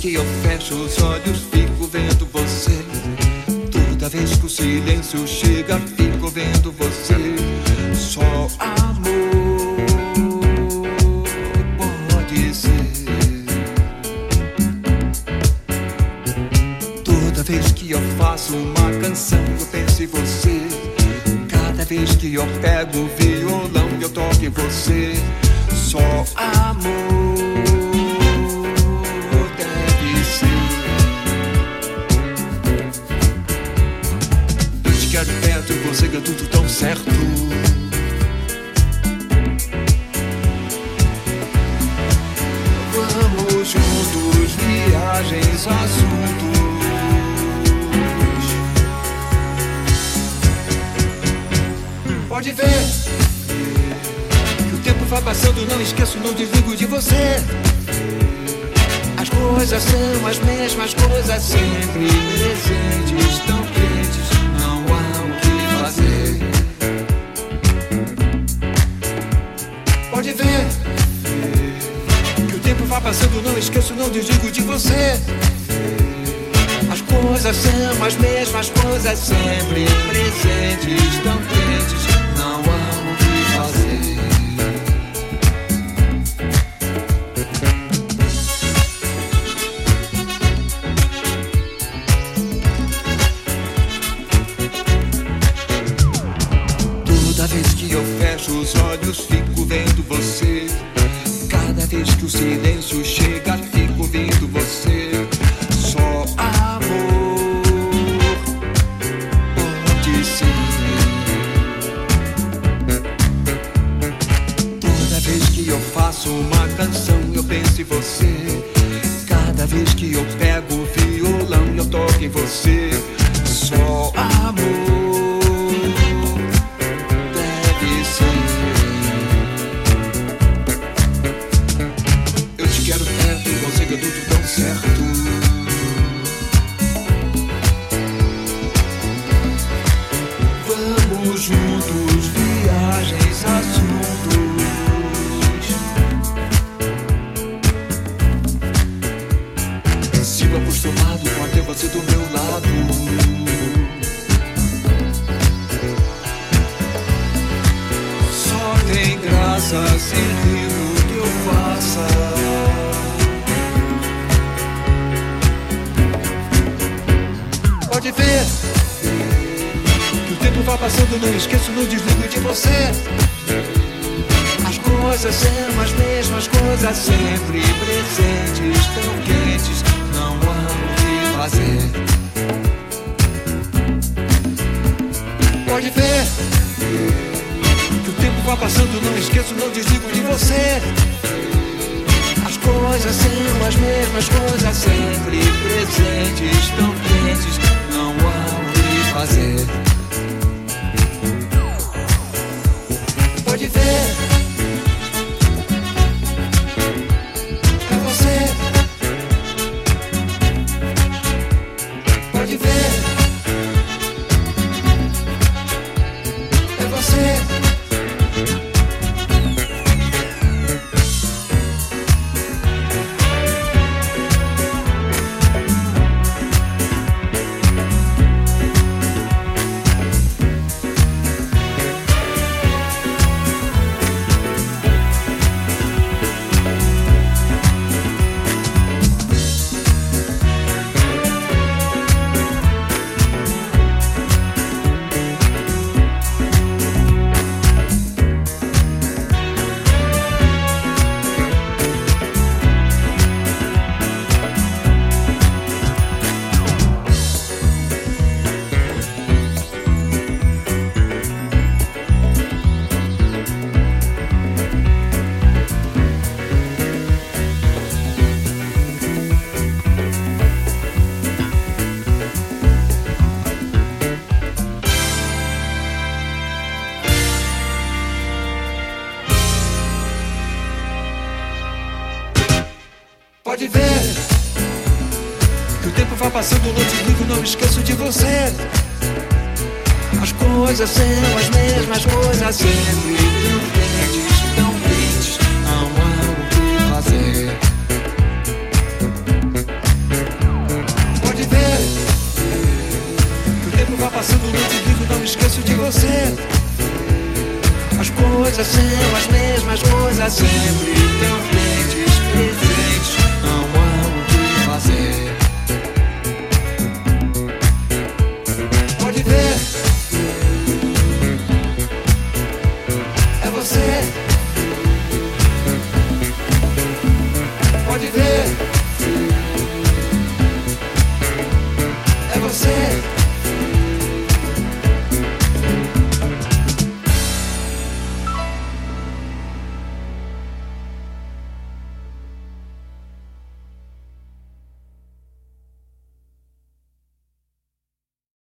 fecho os olhos, fico vendo você. Toda vez que o silêncio chega, fico vendo você. Só amor pode ser. Toda vez que eu faço uma canção, eu penso em você. Cada vez que eu pego o violão, eu toco em você. Só amor tudo tão certo. Vamos juntos, viagens, assuntos. Pode ver que o tempo vai passando, não esqueço, não desligo de você. As coisas são as mesmas coisas sempre presentes, tão quentes, passando, não esqueço, não desligo de você. As coisas são as mesmas coisas sempre presentes, tão quentes, que o silêncio juntos, viagens, assuntos. Sigo acostumado com ter você do meu lado. Só tem graça se rir o que eu faça. Pode ver tempo vai passando, não esqueço, não desligo de você. As coisas são as mesmas coisas sempre presentes, tão quentes, não há o que fazer. Pode ver que o tempo vai passando, não esqueço, não desligo de você. As coisas são as mesmas coisas sempre presentes, Pode ver que o tempo vai passando noite e livro, não esqueço de você. As coisas são as mesmas coisas sempre. tão perdes, não perdes, não há o que fazer. Pode ver que o tempo vai passando noite e livro, não esqueço de você. As coisas são as mesmas coisas sempre. Não perdes, perdes que fazer.